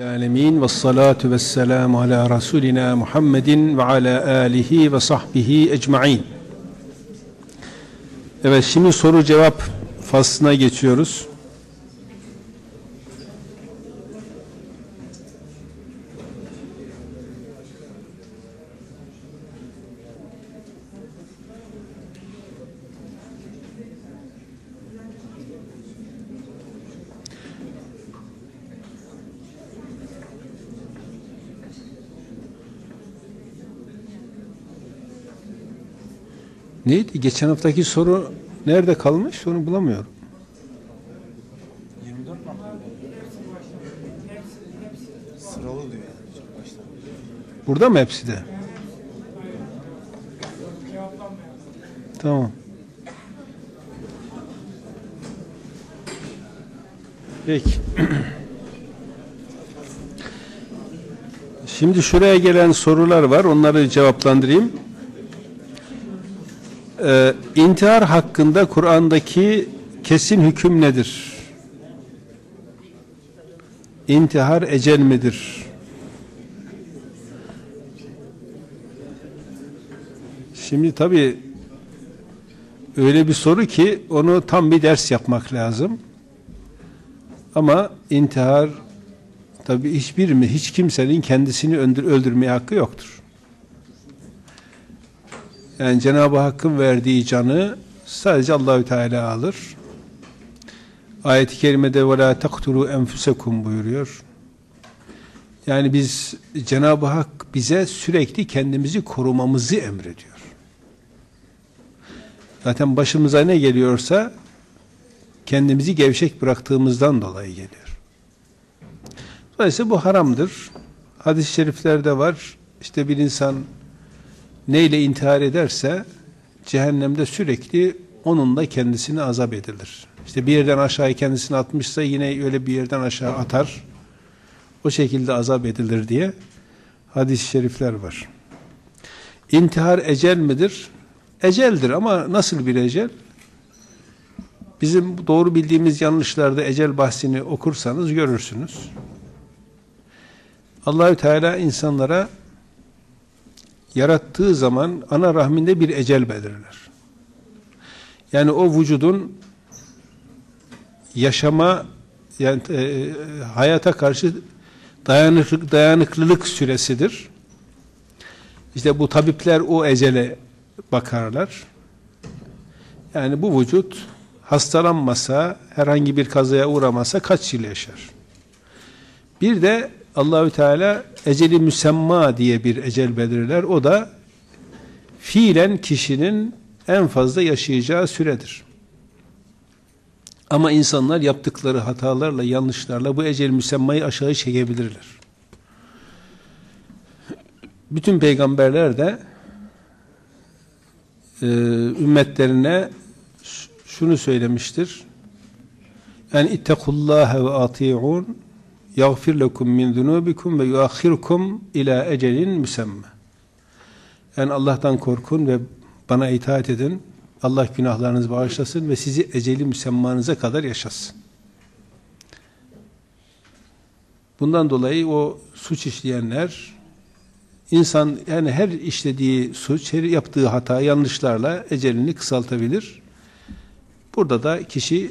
Alemin ve salatu ve selamu ala Resulina Muhammedin ve ala alihi ve sahbihi ecma'in. Evet şimdi soru cevap faslına geçiyoruz. Neydi? Geçen haftaki soru nerede kalmış? Onu bulamıyorum. 24 madde. Sıralı diyor. Burada mı hepsi de? Tamam. Peki. Şimdi şuraya gelen sorular var. Onları cevaplandırayım. Ee, intihar hakkında Kur'an'daki kesin hüküm nedir? İntihar ecel midir? Şimdi tabii öyle bir soru ki onu tam bir ders yapmak lazım. Ama intihar tabii hiçbir mi hiç kimsenin kendisini öldür, öldürmeye hakkı yoktur. Yani Cenab-ı Hakk'ın verdiği canı sadece Allahü Teala alır. Ayet-i kerimede ve la taktulu buyuruyor. Yani biz Cenab-ı Hak bize sürekli kendimizi korumamızı emrediyor. Zaten başımıza ne geliyorsa kendimizi gevşek bıraktığımızdan dolayı geliyor. Dolayısıyla bu haramdır. Hadis-i şeriflerde var. İşte bir insan neyle intihar ederse cehennemde sürekli onunla kendisini azap edilir. İşte bir yerden aşağıya kendisini atmışsa yine öyle bir yerden aşağı atar. O şekilde azap edilir diye hadis-i şerifler var. İntihar ecel midir? Eceldir ama nasıl bir ecel? Bizim doğru bildiğimiz yanlışlarda ecel bahsini okursanız görürsünüz. Allahü Teala insanlara yarattığı zaman ana rahminde bir ecel belirler. Yani o vücudun yaşama yani e, hayata karşı dayanıklık dayanıklılık süresidir. İşte bu tabipler o ecele bakarlar. Yani bu vücut hastalanmasa, herhangi bir kazaya uğramasa kaç yıl yaşar? Bir de Allahü Teala eceli müsemma diye bir ecel belirler. O da fiilen kişinin en fazla yaşayacağı süredir. Ama insanlar yaptıkları hatalarla, yanlışlarla bu ecel müsemmayı aşağı çekebilirler. Bütün peygamberler de e, ümmetlerine şunu söylemiştir. Yani ittekullâhe ve ati'un lekum min zunubikum ve yuakhirkum ila ecelin müsemme. Yani Allah'tan korkun ve bana itaat edin. Allah günahlarınızı bağışlasın ve sizi eceli müsemmanıza kadar yaşasın. Bundan dolayı o suç işleyenler insan yani her işlediği suç, her yaptığı hata yanlışlarla ecelini kısaltabilir. Burada da kişi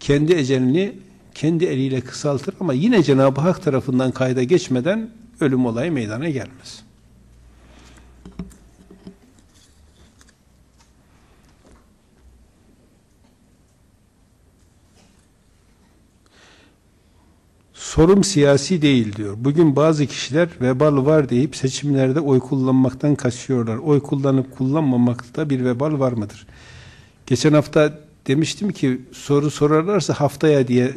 kendi ecelini kendi eliyle kısaltır ama yine Cenab-ı Hak tarafından kayda geçmeden ölüm olayı meydana gelmez. Sorum siyasi değil diyor. Bugün bazı kişiler vebal var deyip seçimlerde oy kullanmaktan kaçıyorlar. Oy kullanıp kullanmamakta bir vebal var mıdır? Geçen hafta demiştim ki soru sorarlarsa haftaya diye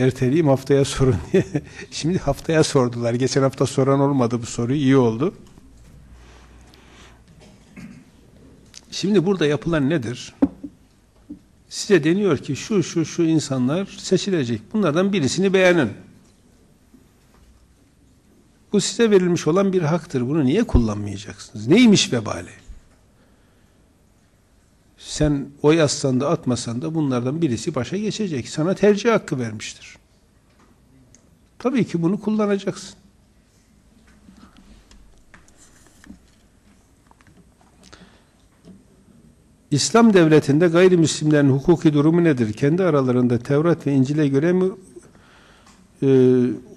erteleyeyim haftaya sorun diye. Şimdi haftaya sordular. Geçen hafta soran olmadı bu soru. iyi oldu. Şimdi burada yapılan nedir? Size deniyor ki şu şu şu insanlar seçilecek. Bunlardan birisini beğenin. Bu size verilmiş olan bir haktır. Bunu niye kullanmayacaksınız? Neymiş vebali? Sen oy assan da atmasan da bunlardan birisi başa geçecek. Sana tercih hakkı vermiştir. Tabii ki bunu kullanacaksın. İslam devletinde gayrimüslimlerin hukuki durumu nedir? Kendi aralarında Tevrat ve İncil'e göre mi e,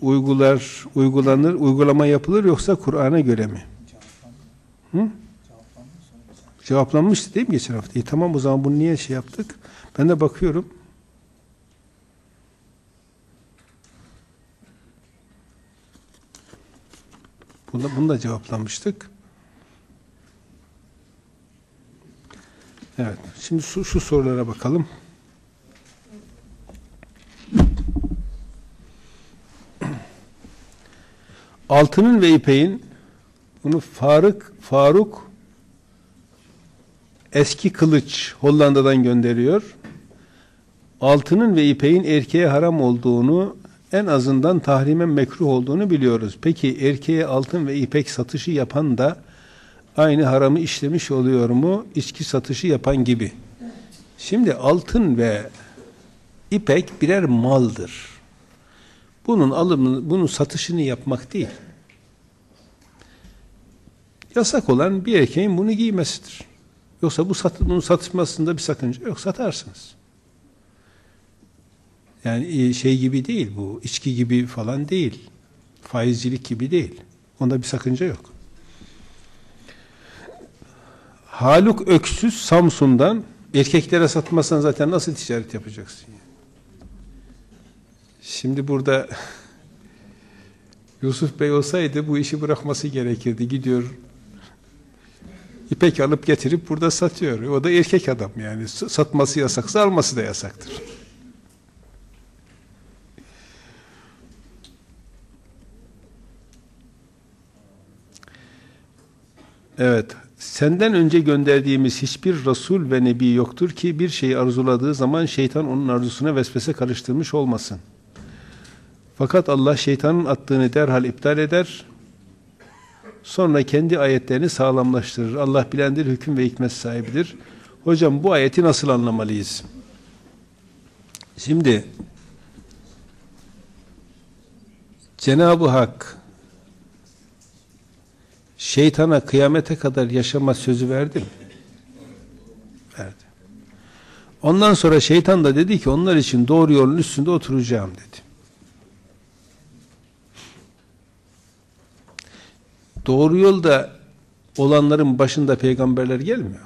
uygular, uygulanır, uygulama yapılır yoksa Kur'an'a göre mi? Hı? Cevaplanmıştı değil mi geçen hafta? İyi, tamam o zaman bunu niye şey yaptık? Ben de bakıyorum. Bunu, bunu da cevaplanmıştık. Evet. Şimdi şu, şu sorulara bakalım. Altının ve ipeğin bunu Faruk Faruk eski kılıç Hollanda'dan gönderiyor. Altının ve ipeğin erkeğe haram olduğunu en azından tahrimen mekruh olduğunu biliyoruz. Peki erkeğe altın ve ipek satışı yapan da aynı haramı işlemiş oluyor mu? İçki satışı yapan gibi. Şimdi altın ve ipek birer maldır. Bunun alımını, bunun satışını yapmak değil. Yasak olan bir erkeğin bunu giymesidir. Yoksa bu sat, bunun satışmasında bir sakınca yok. Satarsınız. Yani şey gibi değil bu. içki gibi falan değil. Faizcilik gibi değil. Onda bir sakınca yok. Haluk Öksüz Samsun'dan erkeklere satmazsan zaten nasıl ticaret yapacaksın? Yani? Şimdi burada Yusuf Bey olsaydı bu işi bırakması gerekirdi. Gidiyor ipek alıp getirip burada satıyor. O da erkek adam yani. Satması yasaksa alması da yasaktır. Evet. Senden önce gönderdiğimiz hiçbir Resul ve Nebi yoktur ki bir şeyi arzuladığı zaman şeytan onun arzusuna vesvese karıştırmış olmasın. Fakat Allah şeytanın attığını derhal iptal eder. Sonra kendi ayetlerini sağlamlaştırır. Allah bilendir, hüküm ve hikmet sahibidir. Hocam bu ayeti nasıl anlamalıyız? Şimdi Cenab-ı Hak şeytana kıyamete kadar yaşama sözü verdi mi? Verdi. Ondan sonra şeytan da dedi ki onlar için doğru yolun üstünde oturacağım dedi. Doğru yolda olanların başında peygamberler gelmiyor.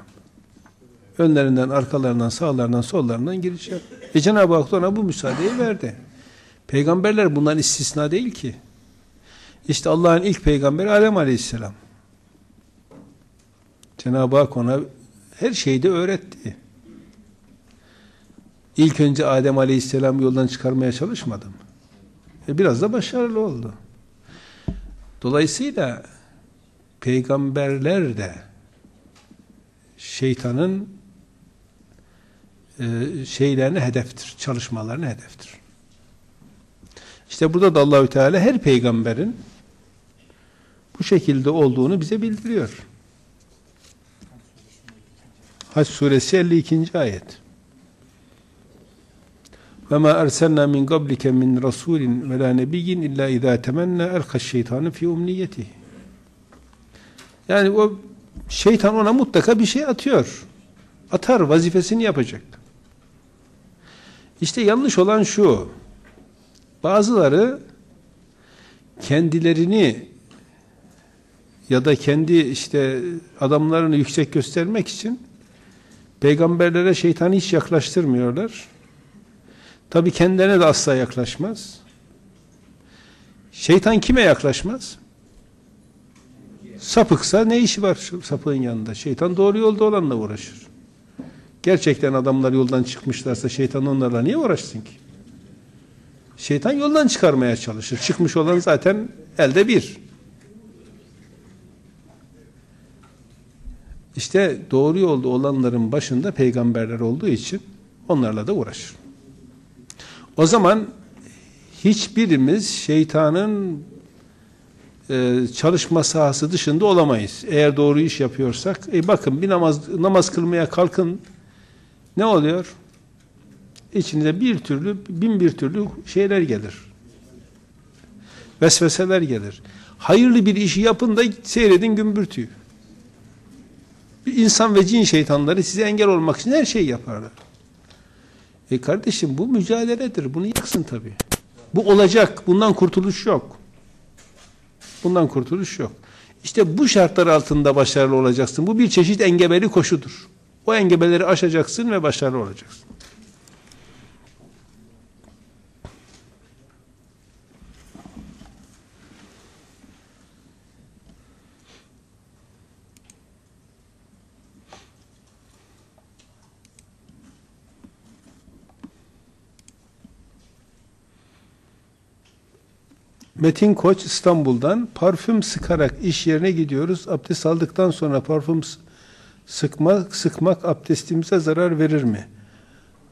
Önlerinden, arkalarından, sağlarından, sollarından girecek. E Cenab-ı Hak ona bu müsaadeyi verdi. Peygamberler bundan istisna değil ki. İşte Allah'ın ilk peygamberi Alem Aleyhisselam. Cenab-ı Hak ona her şeyi de öğretti. İlk önce Adem Aleyhisselam yoldan çıkarmaya çalışmadım. E biraz da başarılı oldu. Dolayısıyla peygamberler de şeytanın e, şeylerine hedeftir, çalışmalarına hedeftir. İşte burada da Allahü Teala her peygamberin bu şekilde olduğunu bize bildiriyor. Hac suresi 52. ayet. Ve ma erselna min qablike min rasulin ve la nebiyyin illa iza temenna elka şeytanı fi umniyetihi. Yani o şeytan ona mutlaka bir şey atıyor. Atar, vazifesini yapacak. İşte yanlış olan şu. Bazıları kendilerini ya da kendi işte adamlarını yüksek göstermek için peygamberlere şeytanı hiç yaklaştırmıyorlar. Tabi kendilerine de asla yaklaşmaz. Şeytan kime yaklaşmaz? Sapıksa ne işi var şu sapığın yanında? Şeytan doğru yolda olanla uğraşır. Gerçekten adamlar yoldan çıkmışlarsa şeytan onlarla niye uğraşsın ki? Şeytan yoldan çıkarmaya çalışır. Çıkmış olan zaten elde bir. İşte doğru yolda olanların başında peygamberler olduğu için onlarla da uğraşır. O zaman hiçbirimiz şeytanın e, çalışma sahası dışında olamayız. Eğer doğru iş yapıyorsak, e bakın bir namaz namaz kılmaya kalkın ne oluyor? İçinde bir türlü, bin bir türlü şeyler gelir. Vesveseler gelir. Hayırlı bir işi yapın da seyredin gümbürtüyü. İnsan ve cin şeytanları size engel olmak için her şeyi yaparlar. E kardeşim bu mücadeledir. Bunu yaksın tabii. Bu olacak. Bundan kurtuluş yok. Bundan kurtuluş yok. İşte bu şartlar altında başarılı olacaksın. Bu bir çeşit engebeli koşudur. O engebeleri aşacaksın ve başarılı olacaksın. Metin Koç İstanbul'dan parfüm sıkarak iş yerine gidiyoruz. Abdest aldıktan sonra parfüm sıkmak, sıkmak abdestimize zarar verir mi?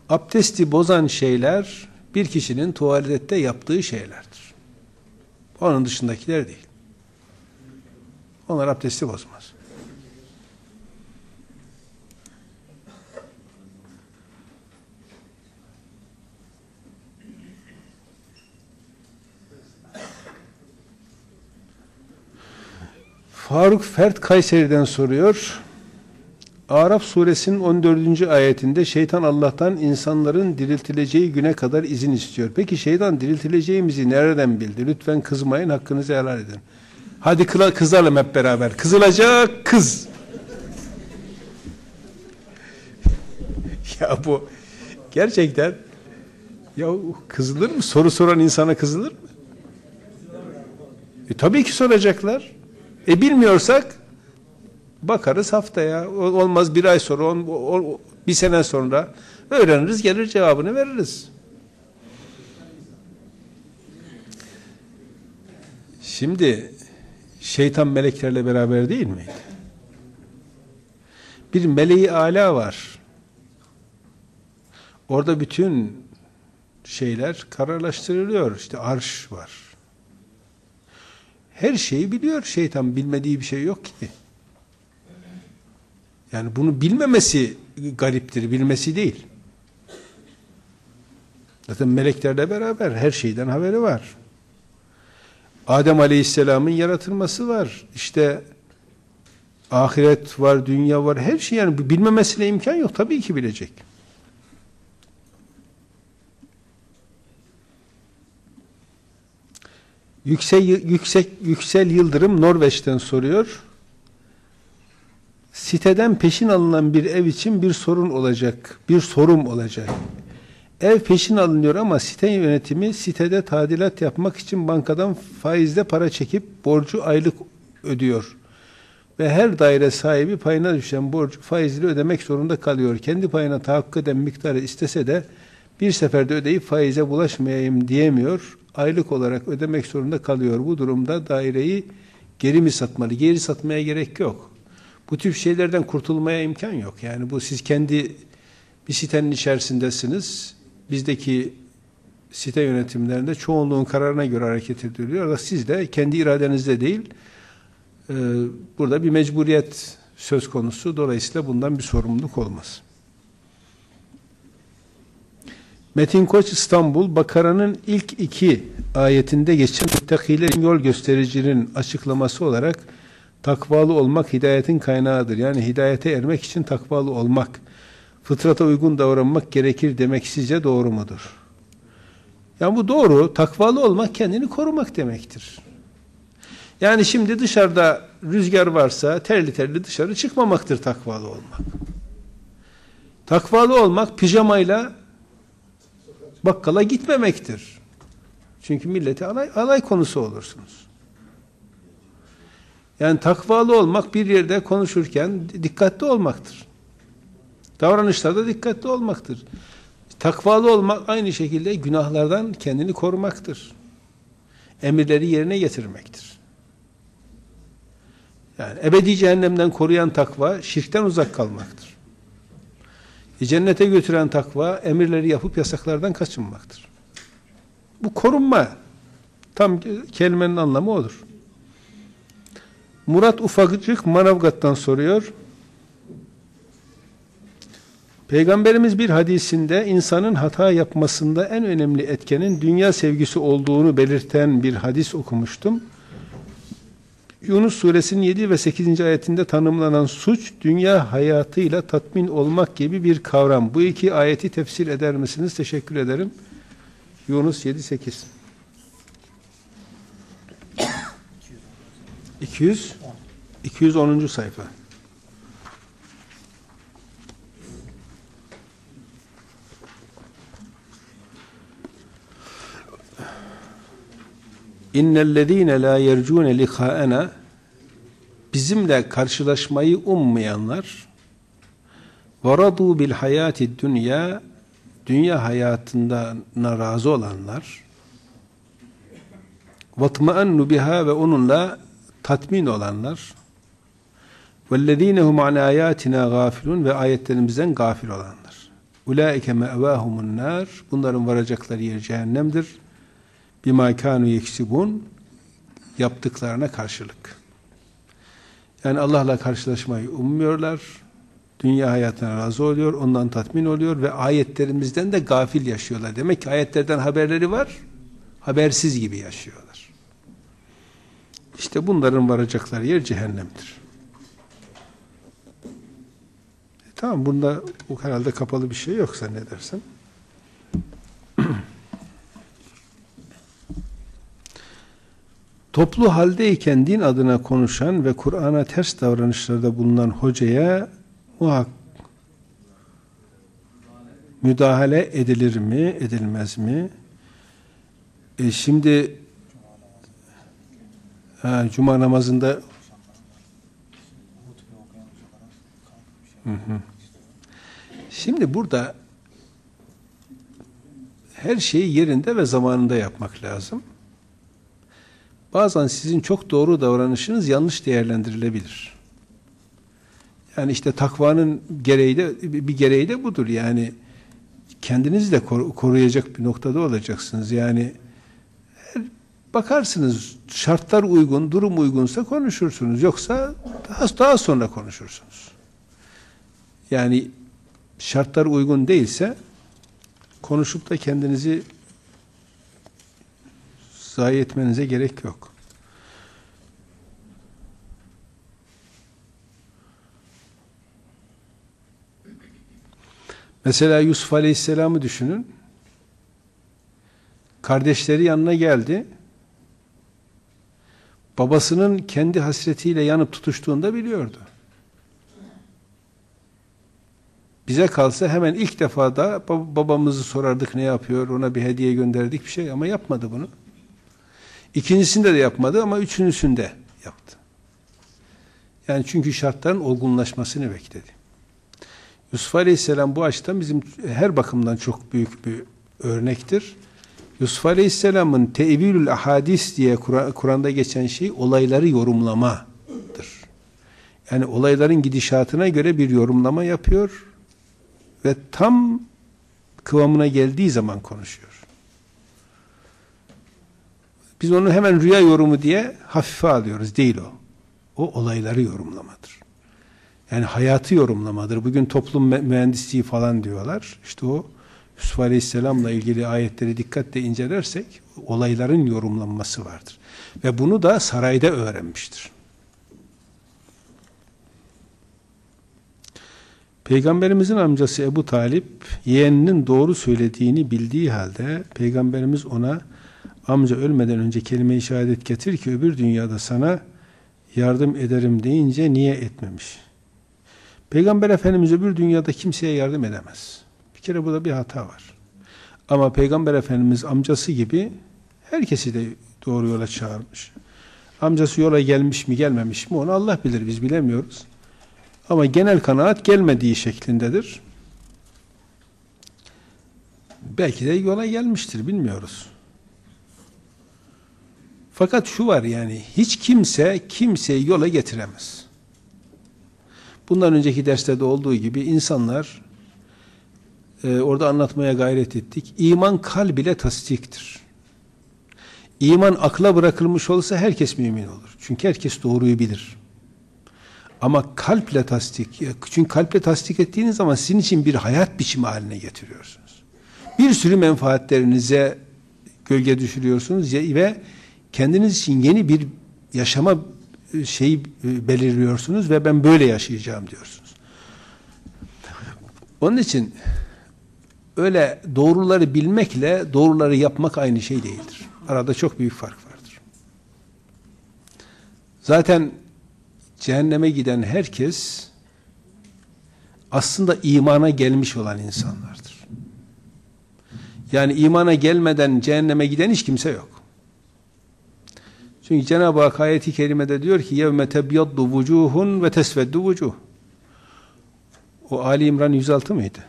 Abdesti bozan şeyler bir kişinin tuvalette yaptığı şeylerdir. Onun dışındakiler değil. Onlar abdesti bozmaz. Faruk Fert Kayseri'den soruyor. Araf suresinin 14. ayetinde şeytan Allah'tan insanların diriltileceği güne kadar izin istiyor. Peki şeytan diriltileceğimizi nereden bildi? Lütfen kızmayın, hakkınızı helal edin. Hadi kızalım hep beraber. Kızılacak kız. ya bu gerçekten ya kızılır mı? Soru soran insana kızılır mı? E, tabii ki soracaklar. E bilmiyorsak bakarız haftaya olmaz bir ay sonra on, on, bir sene sonra öğreniriz gelir cevabını veririz. Şimdi şeytan meleklerle beraber değil miydi? Bir meleği ala var. Orada bütün şeyler kararlaştırılıyor. İşte arş var. Her şeyi biliyor şeytan. Bilmediği bir şey yok ki. Yani bunu bilmemesi gariptir, bilmesi değil. Zaten meleklerle beraber her şeyden haberi var. Adem Aleyhisselam'ın yaratılması var. İşte ahiret var, dünya var, her şey yani bilmemesine imkan yok. Tabii ki bilecek. Yüksek, yüksek, Yüksel Yıldırım Norveç'ten soruyor. Siteden peşin alınan bir ev için bir sorun olacak, bir sorum olacak. Ev peşin alınıyor ama site yönetimi sitede tadilat yapmak için bankadan faizle para çekip borcu aylık ödüyor. Ve her daire sahibi payına düşen borcu faizli ödemek zorunda kalıyor. Kendi payına tahakkuk eden miktarı istese de bir seferde ödeyip faize bulaşmayayım diyemiyor aylık olarak ödemek zorunda kalıyor. Bu durumda daireyi geri mi satmalı? Geri satmaya gerek yok. Bu tip şeylerden kurtulmaya imkan yok. Yani bu siz kendi bir sitenin içerisindesiniz. Bizdeki site yönetimlerinde çoğunluğun kararına göre hareket ediliyor. Siz de kendi iradenizde değil, e, burada bir mecburiyet söz konusu. Dolayısıyla bundan bir sorumluluk olmaz. Metin Koç İstanbul Bakara'nın ilk iki ayetinde geçen müttakilerin yol göstericinin açıklaması olarak takvalı olmak hidayetin kaynağıdır. Yani hidayete ermek için takvalı olmak, fıtrata uygun davranmak gerekir demek sizce doğru mudur? Yani bu doğru. Takvalı olmak kendini korumak demektir. Yani şimdi dışarıda rüzgar varsa terli terli dışarı çıkmamaktır takvalı olmak. Takvalı olmak pijamayla bakkala gitmemektir. Çünkü millete alay, alay konusu olursunuz. Yani takvalı olmak bir yerde konuşurken dikkatli olmaktır. Davranışlarda dikkatli olmaktır. Takvalı olmak aynı şekilde günahlardan kendini korumaktır. Emirleri yerine getirmektir. Yani ebedi cehennemden koruyan takva şirkten uzak kalmaktır. Cennete götüren takva emirleri yapıp yasaklardan kaçınmaktır. Bu korunma. Tam kelimenin anlamı odur. Murat Ufakcık Manavgat'tan soruyor. Peygamberimiz bir hadisinde insanın hata yapmasında en önemli etkenin dünya sevgisi olduğunu belirten bir hadis okumuştum. Yunus suresinin 7 ve 8. ayetinde tanımlanan suç dünya hayatıyla tatmin olmak gibi bir kavram. Bu iki ayeti tefsir eder misiniz? Teşekkür ederim. Yunus 7 8. 200 210. sayfa. İnnellezîne lâ yercûne likâena bizimle karşılaşmayı ummayanlar varadû bil hayâti dünya dünya hayatından razı olanlar vatma'annu biha ve onunla tatmin olanlar vellezîne hum an âyâtina gâfilun ve ayetlerimizden gafil olanlar. Ulaike me'vâhumun nâr. Bunların varacakları yer cehennemdir bima kanu yeksibun yaptıklarına karşılık. Yani Allah'la karşılaşmayı ummuyorlar. Dünya hayatına razı oluyor, ondan tatmin oluyor ve ayetlerimizden de gafil yaşıyorlar. Demek ki ayetlerden haberleri var, habersiz gibi yaşıyorlar. İşte bunların varacakları yer cehennemdir. E tamam bunda bu herhalde kapalı bir şey yok zannedersin. Toplu haldeyken din adına konuşan ve Kur'an'a ters davranışlarda bulunan hocaya muhak müdahale edilir mi, edilmez mi? E şimdi ha, Cuma namazında. Şimdi burada her şeyi yerinde ve zamanında yapmak lazım. Bazen sizin çok doğru davranışınız yanlış değerlendirilebilir. Yani işte takvanın gereği de bir gereği de budur. Yani kendinizi de koruyacak bir noktada olacaksınız. Yani bakarsınız şartlar uygun, durum uygunsa konuşursunuz. Yoksa daha, daha sonra konuşursunuz. Yani şartlar uygun değilse konuşup da kendinizi zayi etmenize gerek yok. Mesela Yusuf Aleyhisselam'ı düşünün. Kardeşleri yanına geldi. Babasının kendi hasretiyle yanıp tutuştuğunu da biliyordu. Bize kalsa hemen ilk defa da babamızı sorardık ne yapıyor, ona bir hediye gönderdik bir şey ama yapmadı bunu. İkincisinde de yapmadı ama üçüncüsünde yaptı. Yani çünkü şartların olgunlaşmasını bekledi. Yusuf Aleyhisselam bu açıdan bizim her bakımdan çok büyük bir örnektir. Yusuf Aleyhisselam'ın tevilül ahadis diye Kur'an'da geçen şey olayları yorumlamadır. Yani olayların gidişatına göre bir yorumlama yapıyor ve tam kıvamına geldiği zaman konuşuyor. Biz onu hemen rüya yorumu diye hafife alıyoruz. Değil o. O olayları yorumlamadır. Yani hayatı yorumlamadır. Bugün toplum mühendisliği falan diyorlar. İşte o Yusuf Aleyhisselam'la ilgili ayetleri dikkatle incelersek olayların yorumlanması vardır. Ve bunu da sarayda öğrenmiştir. Peygamberimizin amcası Ebu Talip yeğeninin doğru söylediğini bildiği halde Peygamberimiz ona amca ölmeden önce kelime-i şehadet getir ki öbür dünyada sana yardım ederim deyince niye etmemiş? Peygamber Efendimiz öbür dünyada kimseye yardım edemez. Bir kere burada bir hata var. Ama Peygamber Efendimiz amcası gibi herkesi de doğru yola çağırmış. Amcası yola gelmiş mi gelmemiş mi onu Allah bilir biz bilemiyoruz. Ama genel kanaat gelmediği şeklindedir. Belki de yola gelmiştir bilmiyoruz. Fakat şu var yani hiç kimse kimseyi yola getiremez. Bundan önceki derslerde olduğu gibi insanlar e, orada anlatmaya gayret ettik. İman kalb ile tasdiktir. İman akla bırakılmış olsa herkes mümin olur. Çünkü herkes doğruyu bilir. Ama kalple tasdik, çünkü kalple tasdik ettiğiniz zaman sizin için bir hayat biçimi haline getiriyorsunuz. Bir sürü menfaatlerinize gölge düşürüyorsunuz ve kendiniz için yeni bir yaşama şeyi belirliyorsunuz ve ben böyle yaşayacağım diyorsunuz. Onun için öyle doğruları bilmekle doğruları yapmak aynı şey değildir. Arada çok büyük fark vardır. Zaten cehenneme giden herkes aslında imana gelmiş olan insanlardır. Yani imana gelmeden cehenneme giden hiç kimse yok. Çünkü Cenab-ı Hak ayeti kerimede diyor ki tebyaddu vucuhun ve tesveddu vucuh. O Ali İmran 106 mıydı?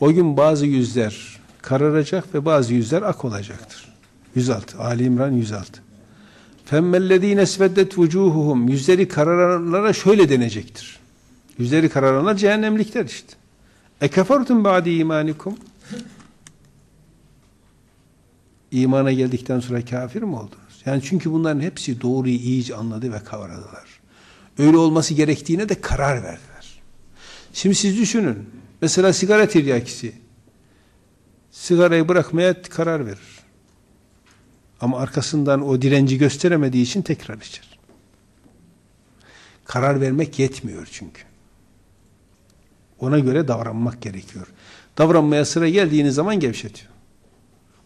O gün bazı yüzler kararacak ve bazı yüzler ak olacaktır. 106. Ali İmran 106. Femmellezîne esveddet vucuhuhum yüzleri kararanlara şöyle denecektir. Yüzleri kararanlar cehennemlikler işte. Ekefertum ba'di imanikum İmana geldikten sonra kafir mi oldunuz? Yani çünkü bunların hepsi doğruyu iyice anladı ve kavradılar. Öyle olması gerektiğine de karar verdiler. Şimdi siz düşünün. Mesela sigara tiryakisi. Sigarayı bırakmaya karar verir. Ama arkasından o direnci gösteremediği için tekrar içer. Karar vermek yetmiyor çünkü. Ona göre davranmak gerekiyor. Davranmaya sıra geldiğiniz zaman gevşetiyor.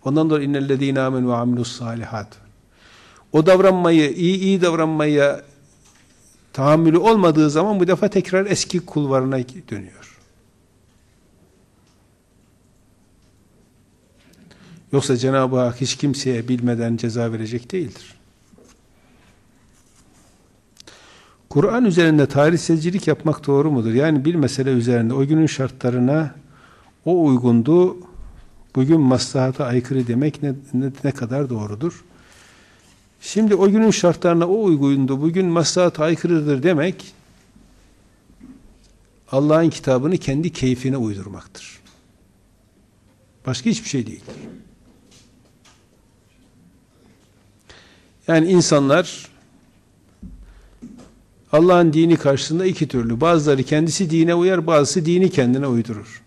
Ondan dolayı innellezîne âmenû ve amilus salihat. O davranmayı, iyi iyi davranmaya tahammülü olmadığı zaman bu defa tekrar eski kulvarına dönüyor. Yoksa Cenab-ı Hak hiç kimseye bilmeden ceza verecek değildir. Kur'an üzerinde tarihselcilik yapmak doğru mudur? Yani bir mesele üzerinde o günün şartlarına o uygundu, bugün maslahata aykırı demek ne, ne, ne kadar doğrudur? Şimdi o günün şartlarına o uygundu, bugün maslahata aykırıdır demek, Allah'ın kitabını kendi keyfine uydurmaktır. Başka hiçbir şey değildir. Yani insanlar Allah'ın dini karşısında iki türlü. Bazıları kendisi dine uyar, bazısı dini kendine uydurur.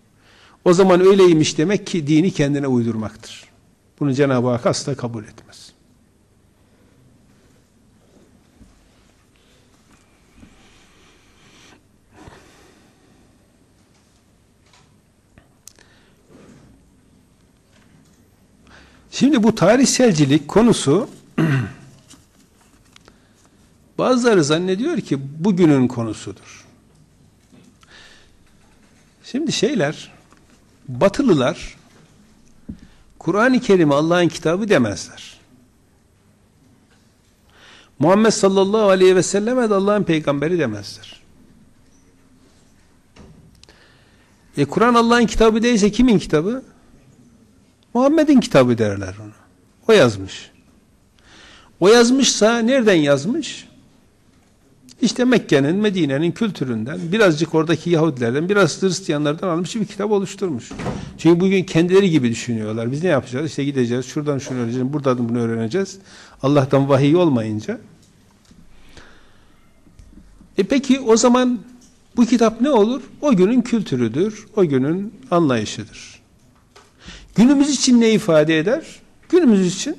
O zaman öyleymiş demek ki dini kendine uydurmaktır. Bunu Cenab-ı Hak asla kabul etmez. Şimdi bu tarihselcilik konusu bazıları zannediyor ki bugünün konusudur. Şimdi şeyler Batılılar Kur'an-ı Kerim Allah'ın kitabı demezler. Muhammed sallallahu aleyhi ve selleme de Allah'ın peygamberi demezler. E Kur'an Allah'ın kitabı değilse kimin kitabı? Muhammed'in kitabı derler onu. O yazmış. O yazmışsa nereden yazmış? İşte Mekke'nin, Medine'nin kültüründen, birazcık oradaki Yahudilerden, biraz Hristiyanlardan almış bir kitap oluşturmuş. Çünkü bugün kendileri gibi düşünüyorlar. Biz ne yapacağız? İşte gideceğiz, şuradan şunu öğreneceğiz, buradan bunu öğreneceğiz. Allah'tan vahiy olmayınca. E peki o zaman bu kitap ne olur? O günün kültürüdür, o günün anlayışıdır. Günümüz için ne ifade eder? Günümüz için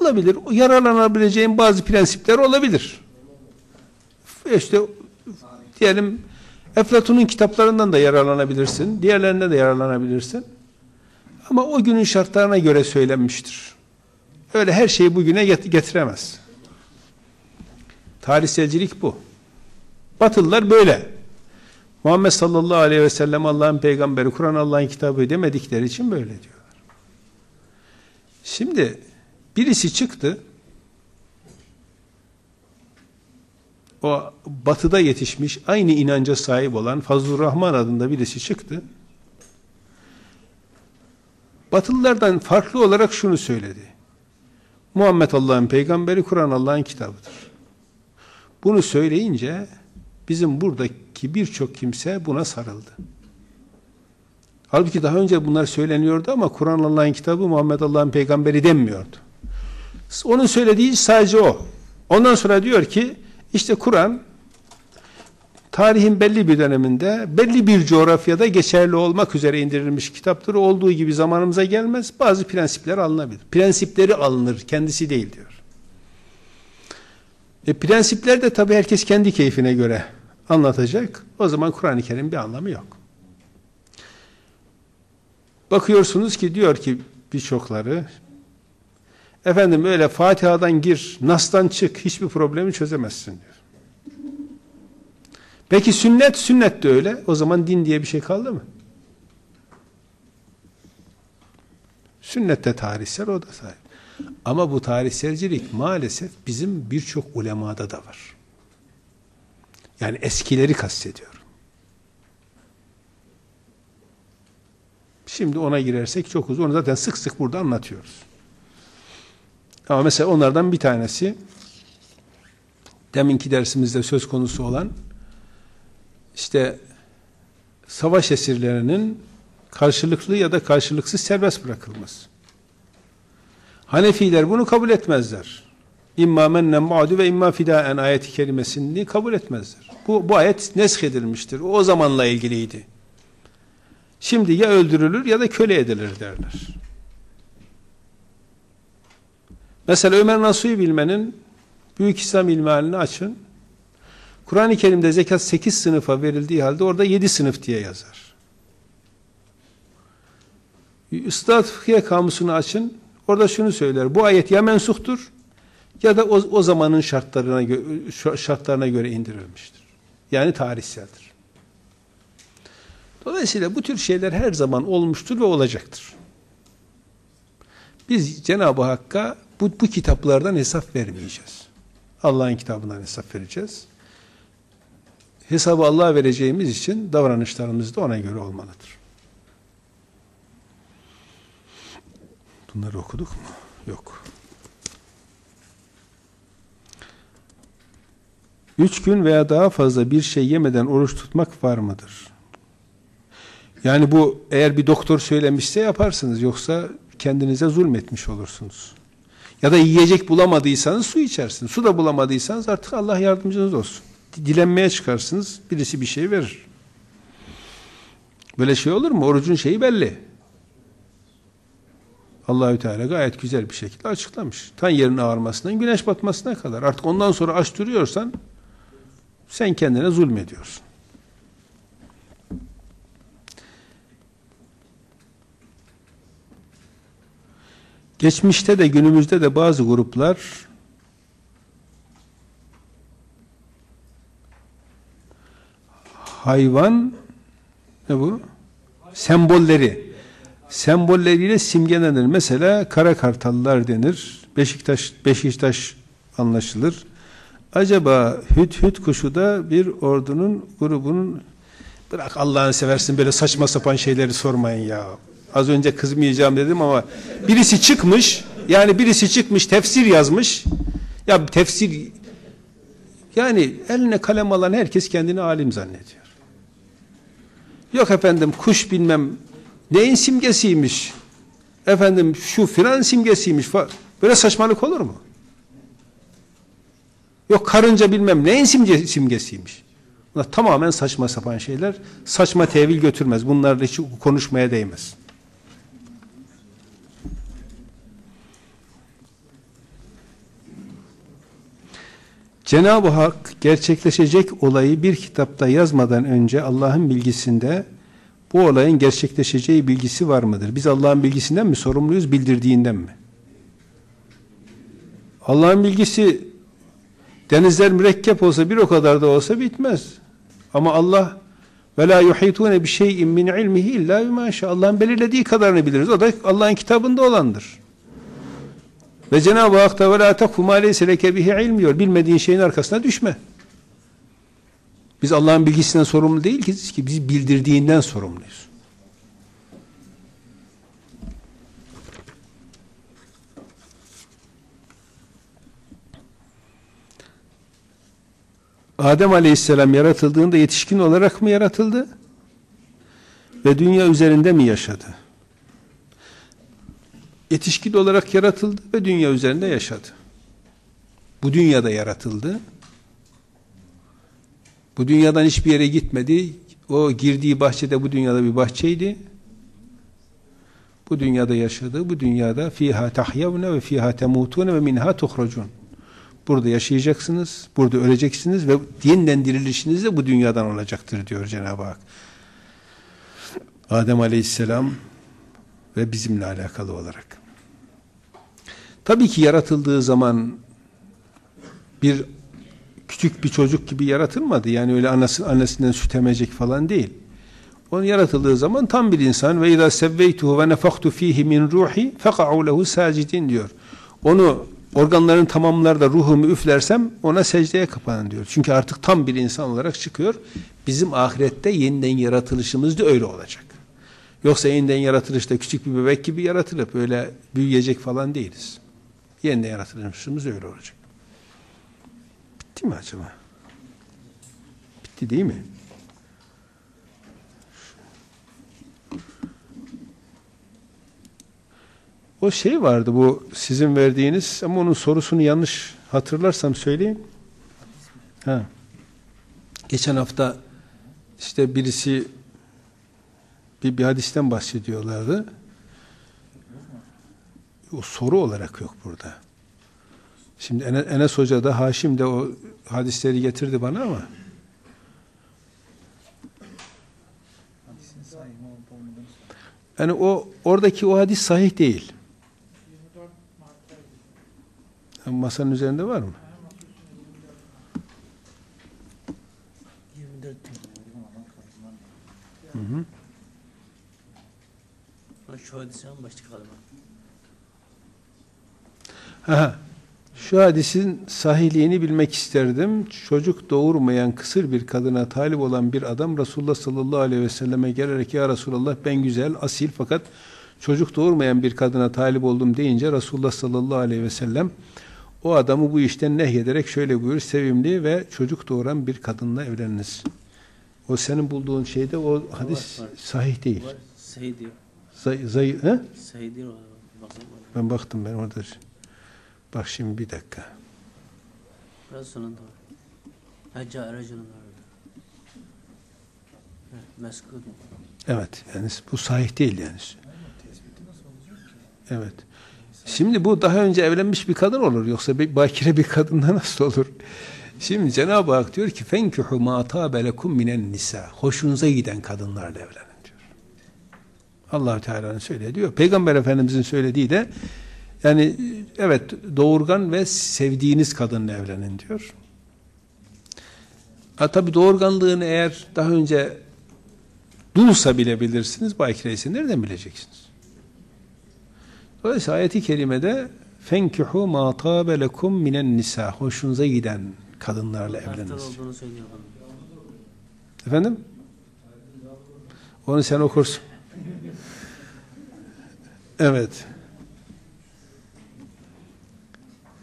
olabilir. Yararlanabileceğin bazı prensipler olabilir. İşte diyelim Eflatun'un kitaplarından da yararlanabilirsin. Diğerlerinden de yararlanabilirsin. Ama o günün şartlarına göre söylenmiştir. Öyle her şeyi bugüne getiremez. Tarihselcilik bu. Batılılar böyle. Muhammed sallallahu aleyhi ve sellem Allah'ın peygamberi, Kur'an Allah'ın kitabı demedikleri için böyle diyorlar. Şimdi birisi çıktı o batıda yetişmiş aynı inanca sahip olan Fazlur Rahman adında birisi çıktı. Batılılardan farklı olarak şunu söyledi. Muhammed Allah'ın peygamberi, Kur'an Allah'ın kitabıdır. Bunu söyleyince bizim buradaki birçok kimse buna sarıldı. Halbuki daha önce bunlar söyleniyordu ama Kur'an Allah'ın kitabı, Muhammed Allah'ın peygamberi denmiyordu. Onun söylediği sadece o. Ondan sonra diyor ki işte Kur'an tarihin belli bir döneminde belli bir coğrafyada geçerli olmak üzere indirilmiş kitaptır. Olduğu gibi zamanımıza gelmez. Bazı prensipler alınabilir. Prensipleri alınır, kendisi değil diyor. E prensipler de tabii herkes kendi keyfine göre anlatacak. O zaman Kur'an-ı Kerim bir anlamı yok. Bakıyorsunuz ki diyor ki birçokları efendim öyle Fatiha'dan gir, Nas'tan çık hiçbir problemi çözemezsin diyor. Peki sünnet, sünnet de öyle. O zaman din diye bir şey kaldı mı? Sünnette tarihsel o da tarih. Ama bu tarihselcilik maalesef bizim birçok ulemada da var. Yani eskileri kastediyorum. Şimdi ona girersek çok uzun. Onu zaten sık sık burada anlatıyoruz. Ama mesela onlardan bir tanesi deminki dersimizde söz konusu olan işte savaş esirlerinin karşılıklı ya da karşılıksız serbest bırakılması. Hanefiler bunu kabul etmezler. İmma mennen ma'du ve imma fidaen ayeti kerimesini kabul etmezler. Bu, bu ayet nesk edilmiştir. O zamanla ilgiliydi. Şimdi ya öldürülür ya da köle edilir derler. Mesela Ömer Nasuhi bilmenin Büyük İslam ilmihalini açın. Kur'an-ı Kerim'de zekat 8 sınıfa verildiği halde orada 7 sınıf diye yazar. Üstad Fıkhiye Kamusunu açın. Orada şunu söyler. Bu ayet ya mensuhtur ya da o, o zamanın şartlarına, şartlarına göre indirilmiştir. Yani tarihseldir. Dolayısıyla bu tür şeyler her zaman olmuştur ve olacaktır. Biz Cenab-ı Hakk'a bu, bu kitaplardan hesap vermeyeceğiz. Allah'ın kitabından hesap vereceğiz. Hesabı Allah'a vereceğimiz için davranışlarımız da ona göre olmalıdır. Bunları okuduk mu? Yok. Üç gün veya daha fazla bir şey yemeden oruç tutmak var mıdır? Yani bu eğer bir doktor söylemişse yaparsınız. Yoksa kendinize zulmetmiş olursunuz. Ya da yiyecek bulamadıysanız su içersiniz. Su da bulamadıysanız artık Allah yardımcınız olsun. Dilenmeye çıkarsınız. Birisi bir şey verir. Böyle şey olur mu? Orucun şeyi belli. Allahü Teala gayet güzel bir şekilde açıklamış. Tan yerin ağarmasından güneş batmasına kadar. Artık ondan sonra aç duruyorsan sen kendine zulmediyorsun. Geçmişte de günümüzde de bazı gruplar hayvan ne bu? Sembolleri sembolleriyle simgelenir. Mesela kara kartallar denir. Beşiktaş Beşiktaş anlaşılır. Acaba hüt hüt kuşu da bir ordunun grubunun bırak Allah'ını seversin böyle saçma sapan şeyleri sormayın ya. Az önce kızmayacağım dedim ama birisi çıkmış yani birisi çıkmış tefsir yazmış. Ya tefsir yani eline kalem alan herkes kendini alim zannediyor. Yok efendim kuş bilmem neyin simgesiymiş. Efendim şu filan simgesiymiş. Böyle saçmalık olur mu? Yok karınca bilmem neyin simge, simgesiymiş. Bunlar tamamen saçma sapan şeyler. Saçma tevil götürmez. Bunlarla hiç konuşmaya değmez. Cenab-ı Hak gerçekleşecek olayı bir kitapta yazmadan önce Allah'ın bilgisinde bu olayın gerçekleşeceği bilgisi var mıdır? Biz Allah'ın bilgisinden mi sorumluyuz, bildirdiğinden mi? Allah'ın bilgisi denizler mürekkep olsa bir o kadar da olsa bitmez. Ama Allah ve la yuhitune bi şey'in min ilmihi illa bima Allah'ın belirlediği kadarını biliriz. O da Allah'ın kitabında olandır. Ve Cenab-ı Hak da takfu ma leyse leke bihi ilm diyor. Bilmediğin şeyin arkasına düşme. Biz Allah'ın bilgisinden sorumlu değil ki, biz bildirdiğinden sorumluyuz. Adem Aleyhisselam yaratıldığında yetişkin olarak mı yaratıldı? Ve dünya üzerinde mi yaşadı? Yetişkin olarak yaratıldı ve dünya üzerinde yaşadı. Bu dünyada yaratıldı Bu dünyadan hiçbir yere gitmedi. O girdiği bahçede bu dünyada bir bahçeydi. Bu dünyada yaşadı. Bu dünyada fiha tahyavne ve fiha temutune ve minha tuhracun. Burada yaşayacaksınız, burada öleceksiniz ve yeniden dirilişiniz de bu dünyadan olacaktır diyor Cenab-ı Hak. Adem Aleyhisselam ve bizimle alakalı olarak. Tabii ki yaratıldığı zaman bir küçük bir çocuk gibi yaratılmadı. Yani öyle anası, annesinden süt emecek falan değil. Onun yaratıldığı zaman tam bir insan ve izâ sevveytuhu ve nefaktu fihi min ruhi feka'u lehu sacidin diyor. Onu organların tamamlarda ruhumu üflersem ona secdeye kapanın diyor. Çünkü artık tam bir insan olarak çıkıyor. Bizim ahirette yeniden yaratılışımız da öyle olacak. Yoksa yeniden yaratılışta küçük bir bebek gibi yaratılıp öyle büyüyecek falan değiliz. Yeniden yaratılışımız öyle olacak. Bitti mi acaba? Bitti değil mi? O şey vardı bu sizin verdiğiniz ama onun sorusunu yanlış hatırlarsam söyleyeyim. Ha. Geçen hafta işte birisi bir, bir hadisten bahsediyorlardı. O soru olarak yok burada. Şimdi Enes Hoca da Haşim de o hadisleri getirdi bana ama yani o oradaki o hadis sahih değil. Yani Masanın üzerinde var mı? 24 gün uygun olan kadınlar. Hı hı. Şu hadisen başlık galiba. Ha, şu hadisin sahihliğini bilmek isterdim. Çocuk doğurmayan kısır bir kadına talip olan bir adam Resulullah sallallahu aleyhi ve selleme gelerek ya Resulullah ben güzel, asil fakat çocuk doğurmayan bir kadına talip oldum deyince Resulullah sallallahu aleyhi ve sellem o adamı bu işten nehyederek şöyle buyur sevimli ve çocuk doğuran bir kadınla evleniniz. O senin bulduğun şeyde o hadis sahih değil. Sahih diyor. Zay, zay, he? Sahih diyor. Ben baktım ben orada. Bak şimdi bir dakika. Biraz sonunda var. Aracının var. orada. Evet. Yani bu sahih değil yani. Evet. Şimdi bu daha önce evlenmiş bir kadın olur. Yoksa bir bakire bir kadınla nasıl olur? Şimdi Cenab-ı Hak diyor ki fenkihu ma tabe lekum minen nisa. Hoşunuza giden kadınlarla evlenin diyor. Allah Teala'nın söylediği diyor. Peygamber Efendimizin söylediği de yani evet doğurgan ve sevdiğiniz kadınla evlenin diyor. Ha tabi doğurganlığını eğer daha önce dulsa bile bilirsiniz. Bakire ise nereden bileceksiniz? Dolayısıyla ayeti kerimede fenkihu ma tabe lekum minen nisa. Hoşunuza giden kadınlarla evleniniz. Efendim? Onu sen okursun. Evet.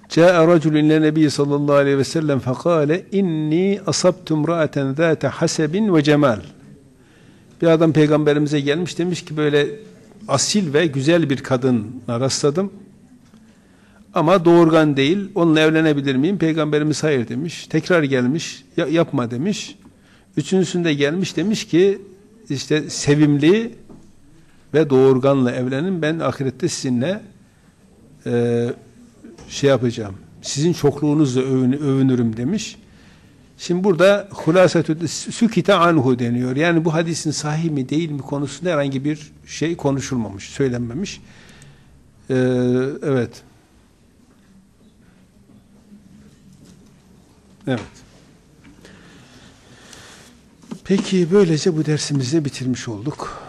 Câe raculun ile nebi sallallahu aleyhi ve sellem fekale inni asabtum ra'aten zâte hasebin ve cemal. Bir adam peygamberimize gelmiş demiş ki böyle asil ve güzel bir kadına rastladım. Ama doğurgan değil, onunla evlenebilir miyim? Peygamberimiz hayır demiş. Tekrar gelmiş, yapma demiş. Üçüncüsünde gelmiş demiş ki, işte sevimli ve doğurganla evlenin, ben ahirette sizinle e, şey yapacağım. Sizin çokluğunuzla övün- övünürüm demiş. Şimdi burada hulasetü sükite anhu deniyor. Yani bu hadisin sahih mi değil mi konusunda herhangi bir şey konuşulmamış, söylenmemiş. Ee, evet. Evet. Peki böylece bu dersimizi de bitirmiş olduk.